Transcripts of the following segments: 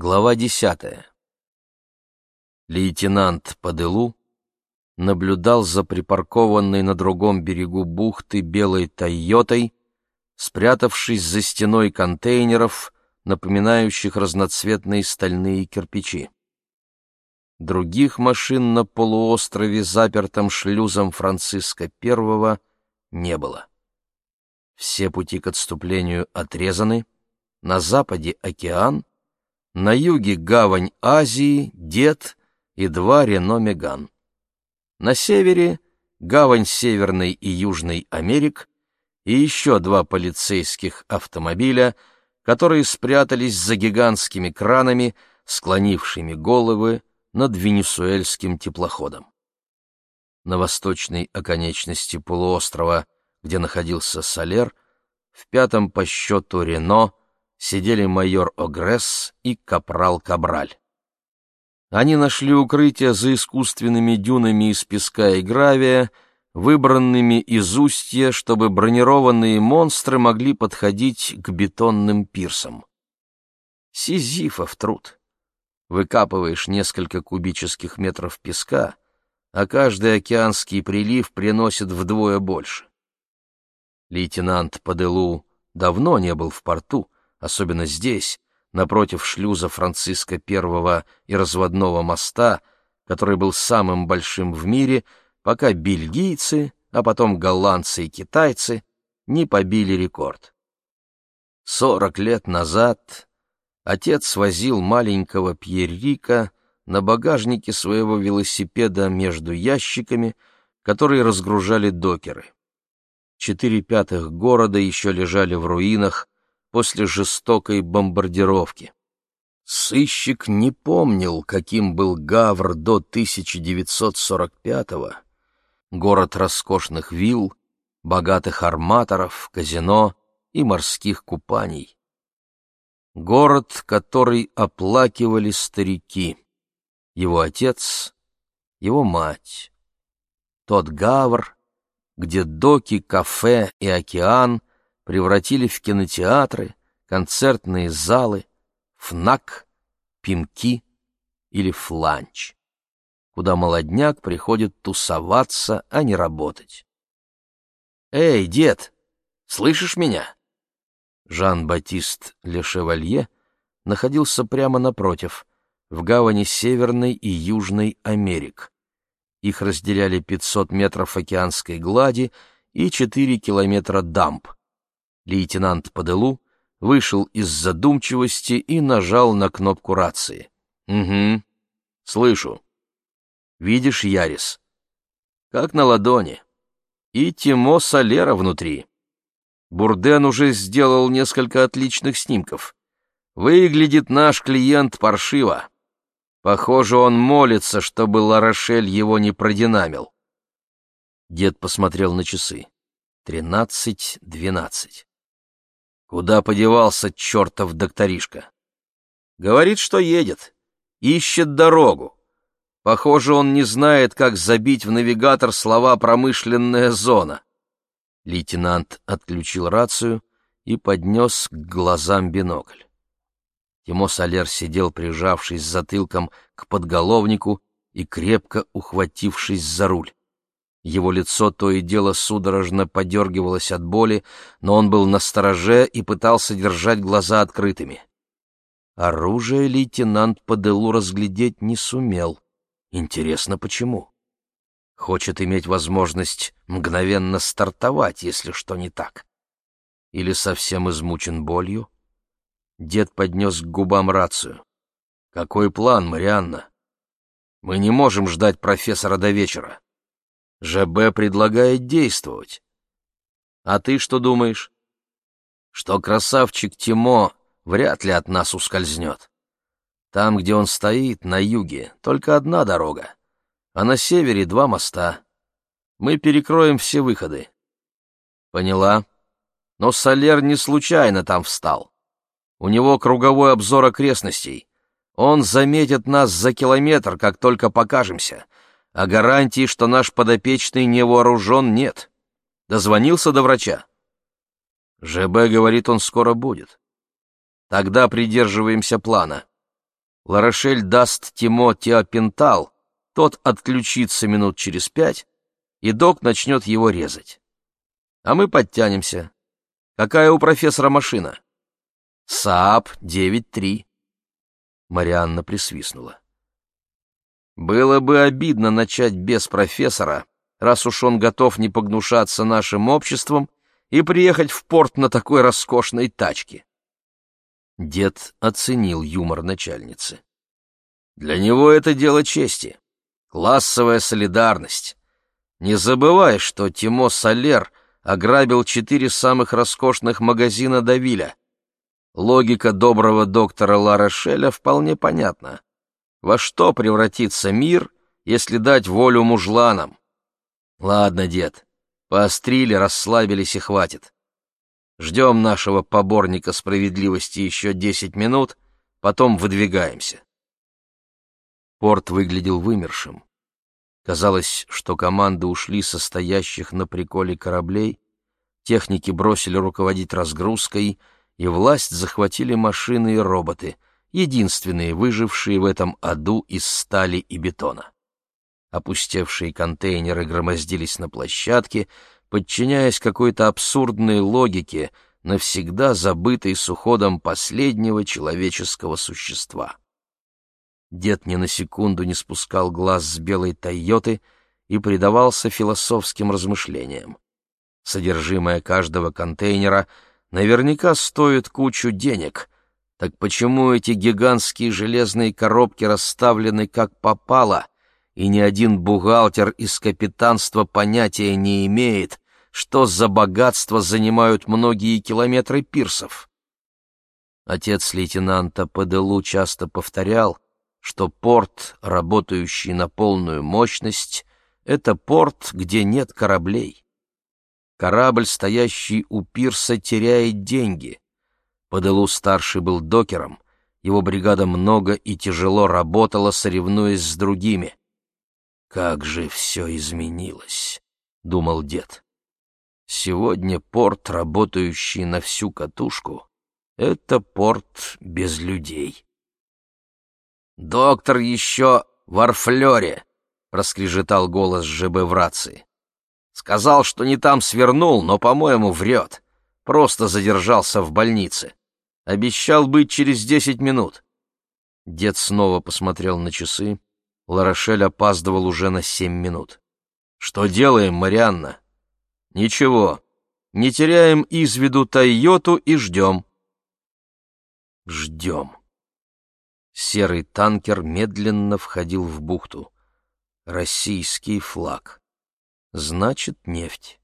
Глава десятая. Лейтенант Падылу наблюдал за припаркованной на другом берегу бухты белой «Тойотой», спрятавшись за стеной контейнеров, напоминающих разноцветные стальные кирпичи. Других машин на полуострове, запертом шлюзом Франциска I, не было. Все пути к отступлению отрезаны, на западе океан, на юге гавань Азии, Дед и два Рено Меган. На севере гавань Северной и Южной Америк и еще два полицейских автомобиля, которые спрятались за гигантскими кранами, склонившими головы над венесуэльским теплоходом. На восточной оконечности полуострова, где находился Солер, в пятом по счету Рено сидели майор Огресс и капрал Кабраль. Они нашли укрытие за искусственными дюнами из песка и гравия, выбранными из устья, чтобы бронированные монстры могли подходить к бетонным пирсам. Сизифов труд. Выкапываешь несколько кубических метров песка, а каждый океанский прилив приносит вдвое больше. Лейтенант Паделу давно не был в порту, особенно здесь, напротив шлюза Франциска I и разводного моста, который был самым большим в мире, пока бельгийцы, а потом голландцы и китайцы не побили рекорд. Сорок лет назад отец возил маленького Пьеррика на багажнике своего велосипеда между ящиками, которые разгружали докеры. Четыре пятых города еще лежали в руинах, после жестокой бомбардировки. Сыщик не помнил, каким был Гавр до 1945-го. Город роскошных вилл, богатых арматоров, казино и морских купаний. Город, который оплакивали старики. Его отец, его мать. Тот Гавр, где доки, кафе и океан превратили в кинотеатры, концертные залы, фнак, пинки или фланч, куда молодняк приходит тусоваться, а не работать. «Эй, дед, слышишь меня?» Жан-Батист Ле Шевалье находился прямо напротив, в гавани Северной и Южной Америк. Их разделяли 500 метров океанской глади и 4 километра дамб. Лейтенант Паделу вышел из задумчивости и нажал на кнопку рации. «Угу, слышу. Видишь, Ярис? Как на ладони. И Тимо Солера внутри. Бурден уже сделал несколько отличных снимков. Выглядит наш клиент паршиво. Похоже, он молится, чтобы Ларошель его не продинамил». Дед посмотрел на часы. Тринадцать, двенадцать. Куда подевался чертов докторишка? Говорит, что едет. Ищет дорогу. Похоже, он не знает, как забить в навигатор слова «промышленная зона». Лейтенант отключил рацию и поднес к глазам бинокль. Тимо Солер сидел, прижавшись затылком к подголовнику и крепко ухватившись за руль. Его лицо то и дело судорожно подергивалось от боли, но он был настороже и пытался держать глаза открытыми. Оружие лейтенант по делу разглядеть не сумел. Интересно, почему? Хочет иметь возможность мгновенно стартовать, если что не так. Или совсем измучен болью? Дед поднес к губам рацию. «Какой план, Марианна? Мы не можем ждать профессора до вечера. ЖБ предлагает действовать. А ты что думаешь? Что красавчик Тимо вряд ли от нас ускользнет. Там, где он стоит, на юге, только одна дорога, а на севере два моста. Мы перекроем все выходы. Поняла. Но Солер не случайно там встал. У него круговой обзор окрестностей. Он заметит нас за километр, как только покажемся — а гарантии, что наш подопечный не вооружен, нет. Дозвонился до врача. ЖБ говорит, он скоро будет. Тогда придерживаемся плана. Ларошель даст Тимо теопентал, тот отключится минут через пять, и док начнет его резать. А мы подтянемся. Какая у профессора машина? СААП 9-3. Марианна присвистнула. Было бы обидно начать без профессора, раз уж он готов не погнушаться нашим обществом и приехать в порт на такой роскошной тачке. Дед оценил юмор начальницы. Для него это дело чести, классовая солидарность. Не забывай, что Тимо Солер ограбил четыре самых роскошных магазина Давиля. Логика доброго доктора Ларошеля вполне понятна. Во что превратится мир, если дать волю мужланам? Ладно, дед, поострили, расслабились и хватит. Ждем нашего поборника справедливости еще десять минут, потом выдвигаемся. Порт выглядел вымершим. Казалось, что команды ушли со стоящих на приколе кораблей, техники бросили руководить разгрузкой, и власть захватили машины и роботы, единственные выжившие в этом аду из стали и бетона. Опустевшие контейнеры громоздились на площадке, подчиняясь какой-то абсурдной логике, навсегда забытой с уходом последнего человеческого существа. Дед ни на секунду не спускал глаз с белой «Тойоты» и предавался философским размышлениям. Содержимое каждого контейнера наверняка стоит кучу денег. Так почему эти гигантские железные коробки расставлены как попало — и ни один бухгалтер из капитанства понятия не имеет, что за богатство занимают многие километры пирсов. Отец лейтенанта ПДЛУ часто повторял, что порт, работающий на полную мощность, это порт, где нет кораблей. Корабль, стоящий у пирса, теряет деньги. ПДЛУ-старший был докером, его бригада много и тяжело работала, соревнуясь с другими. «Как же все изменилось!» — думал дед. «Сегодня порт, работающий на всю катушку, — это порт без людей». «Доктор еще в Арфлере!» — раскрежетал голос ЖБ в рации. «Сказал, что не там свернул, но, по-моему, врет. Просто задержался в больнице. Обещал быть через десять минут». Дед снова посмотрел на часы Ларошель опаздывал уже на семь минут. «Что делаем, Марианна?» «Ничего. Не теряем из виду Тойоту и ждем». «Ждем». Серый танкер медленно входил в бухту. Российский флаг. Значит, нефть.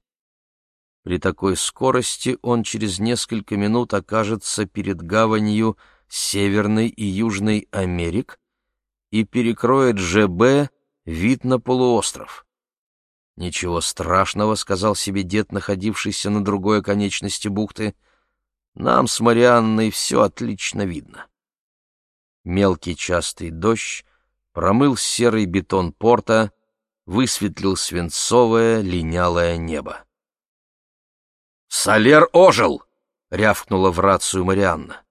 При такой скорости он через несколько минут окажется перед гаванью Северной и Южной Америк, и перекроет ЖБ вид на полуостров. «Ничего страшного», — сказал себе дед, находившийся на другой оконечности бухты. «Нам с Марианной все отлично видно». Мелкий частый дождь промыл серый бетон порта, высветлил свинцовое линялое небо. «Солер ожил!» — рявкнула в рацию Марианна.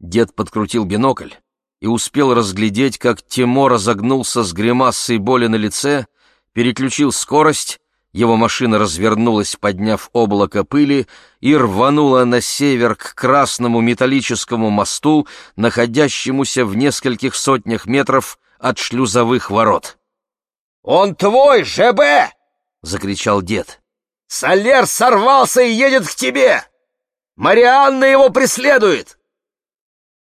Дед подкрутил бинокль и успел разглядеть, как Тимо разогнулся с гримасой боли на лице, переключил скорость, его машина развернулась, подняв облако пыли, и рванула на север к красному металлическому мосту, находящемуся в нескольких сотнях метров от шлюзовых ворот. «Он твой, ЖБ!» — закричал дед. «Солер сорвался и едет к тебе! Марианна его преследует!»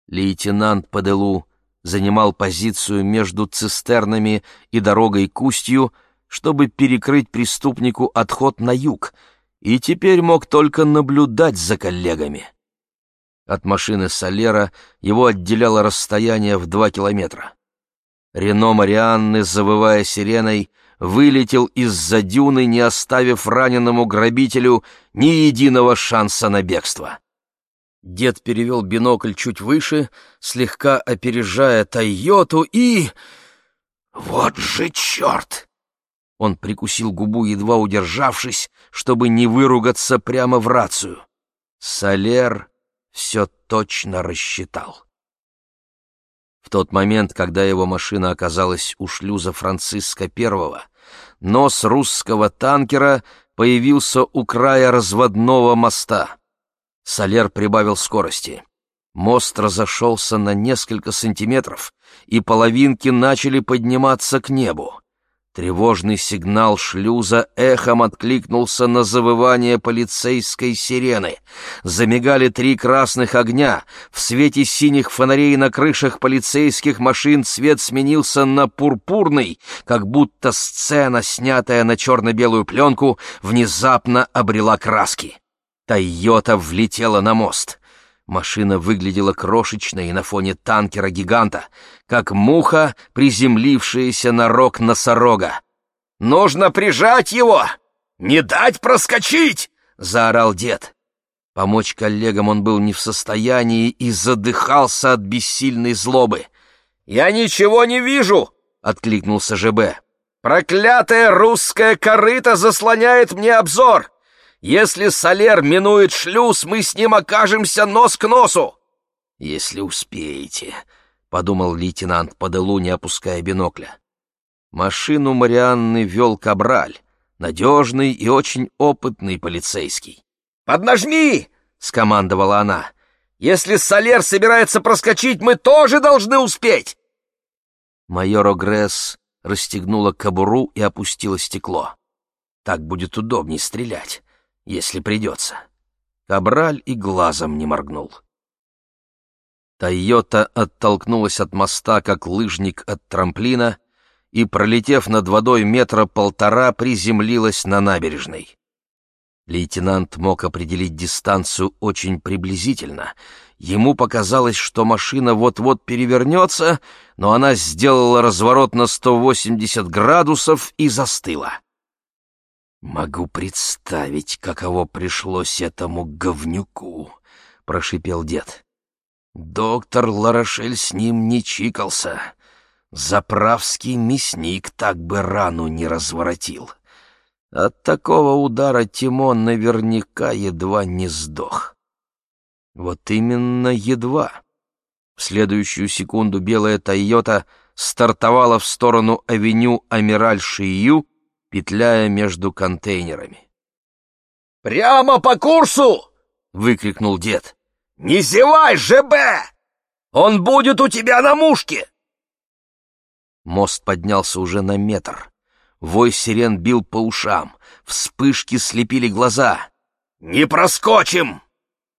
Лейтенант Паделу занимал позицию между цистернами и дорогой к устью, чтобы перекрыть преступнику отход на юг, и теперь мог только наблюдать за коллегами. От машины Солера его отделяло расстояние в два километра. Рено Марианны, завывая сиреной, вылетел из-за дюны, не оставив раненому грабителю ни единого шанса на бегство. Дед перевел бинокль чуть выше, слегка опережая Тойоту, и... «Вот же черт!» Он прикусил губу, едва удержавшись, чтобы не выругаться прямо в рацию. Солер все точно рассчитал. В тот момент, когда его машина оказалась у шлюза Франциска I, нос русского танкера появился у края разводного моста. Солер прибавил скорости. Мост разошелся на несколько сантиметров, и половинки начали подниматься к небу. Тревожный сигнал шлюза эхом откликнулся на завывание полицейской сирены. Замигали три красных огня. В свете синих фонарей на крышах полицейских машин цвет сменился на пурпурный, как будто сцена, снятая на черно-белую пленку, внезапно обрела краски. «Тойота» влетела на мост. Машина выглядела крошечной на фоне танкера-гиганта, как муха, приземлившаяся на рог носорога. «Нужно прижать его! Не дать проскочить!» — заорал дед. Помочь коллегам он был не в состоянии и задыхался от бессильной злобы. «Я ничего не вижу!» — откликнулся ЖБ. «Проклятая русская корыта заслоняет мне обзор! Если Солер минует шлюз, мы с ним окажемся нос к носу!» «Если успеете», — подумал лейтенант Паделу, не опуская бинокля. Машину Марианны вел Кабраль, надежный и очень опытный полицейский. «Поднажми!» — скомандовала она. «Если Солер собирается проскочить, мы тоже должны успеть!» Майор Огресс расстегнула кобуру и опустила стекло. Так будет удобнее стрелять если придется. Кабраль и глазом не моргнул. Тойота оттолкнулась от моста, как лыжник от трамплина, и, пролетев над водой метра полтора, приземлилась на набережной. Лейтенант мог определить дистанцию очень приблизительно. Ему показалось, что машина вот-вот перевернется, но она сделала разворот на 180 градусов и застыла. «Могу представить, каково пришлось этому говнюку», — прошипел дед. «Доктор Ларошель с ним не чикался. Заправский мясник так бы рану не разворотил. От такого удара Тимон наверняка едва не сдох». Вот именно едва. В следующую секунду белая «Тойота» стартовала в сторону авеню Амираль Шию, петляя между контейнерами. «Прямо по курсу!» — выкрикнул дед. «Не зевай, ЖБ! Он будет у тебя на мушке!» Мост поднялся уже на метр. Вой сирен бил по ушам, вспышки слепили глаза. «Не проскочим!»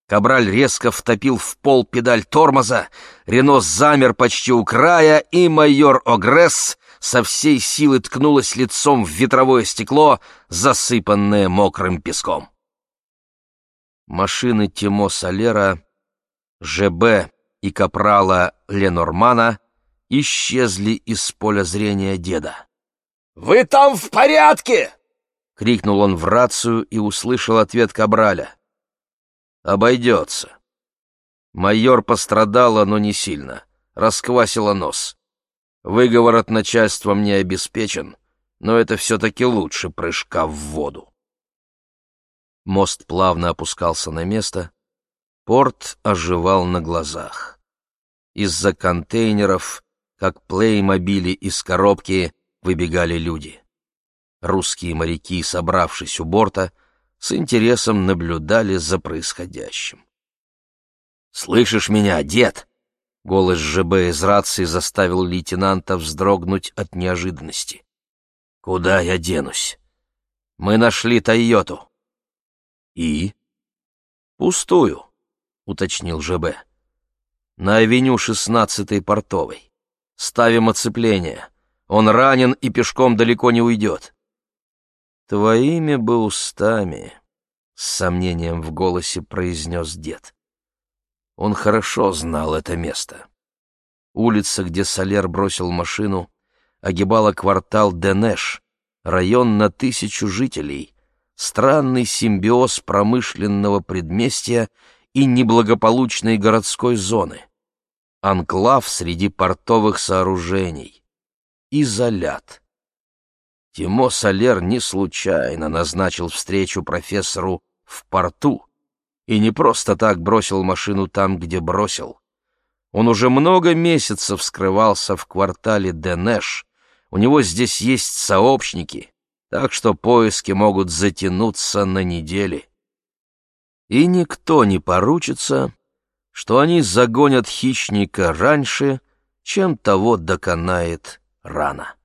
Кабраль резко втопил в пол педаль тормоза, Рено замер почти у края, и майор Огресс со всей силы ткнулась лицом в ветровое стекло, засыпанное мокрым песком. Машины Тимо Солера, ЖБ и капрала Ленормана исчезли из поля зрения деда. «Вы там в порядке?» — крикнул он в рацию и услышал ответ Кабраля. «Обойдется». Майор пострадала, но не сильно. Расквасила нос. Выговор от начальства мне обеспечен, но это все-таки лучше прыжка в воду. Мост плавно опускался на место, порт оживал на глазах. Из-за контейнеров, как плеймобили из коробки, выбегали люди. Русские моряки, собравшись у борта, с интересом наблюдали за происходящим. «Слышишь меня, дед?» Голос ЖБ из рации заставил лейтенанта вздрогнуть от неожиданности. «Куда я денусь? Мы нашли Тойоту». «И?» «Пустую», — уточнил ЖБ. «На авеню 16-й портовой. Ставим оцепление. Он ранен и пешком далеко не уйдет». «Твоими бы устами», — с сомнением в голосе произнес дед. Он хорошо знал это место. Улица, где Солер бросил машину, огибала квартал Денеш, район на тысячу жителей, странный симбиоз промышленного предместья и неблагополучной городской зоны. Анклав среди портовых сооружений. Изолят. Тимо Солер не случайно назначил встречу профессору в порту, и не просто так бросил машину там, где бросил. Он уже много месяцев скрывался в квартале Денеш. У него здесь есть сообщники, так что поиски могут затянуться на недели. И никто не поручится, что они загонят хищника раньше, чем того доконает рана.